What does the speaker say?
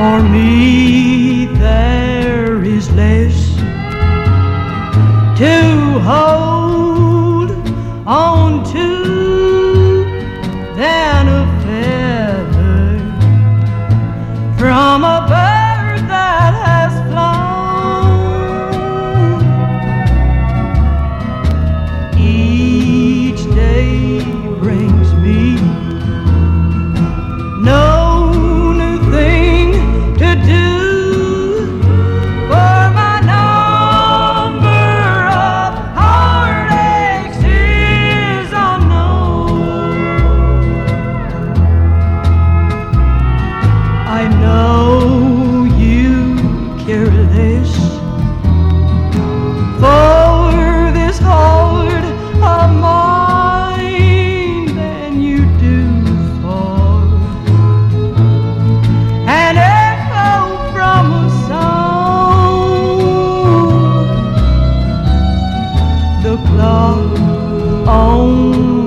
For me, there is less to hold wish for this heart of mine than you do for an echo from a song. The clock on.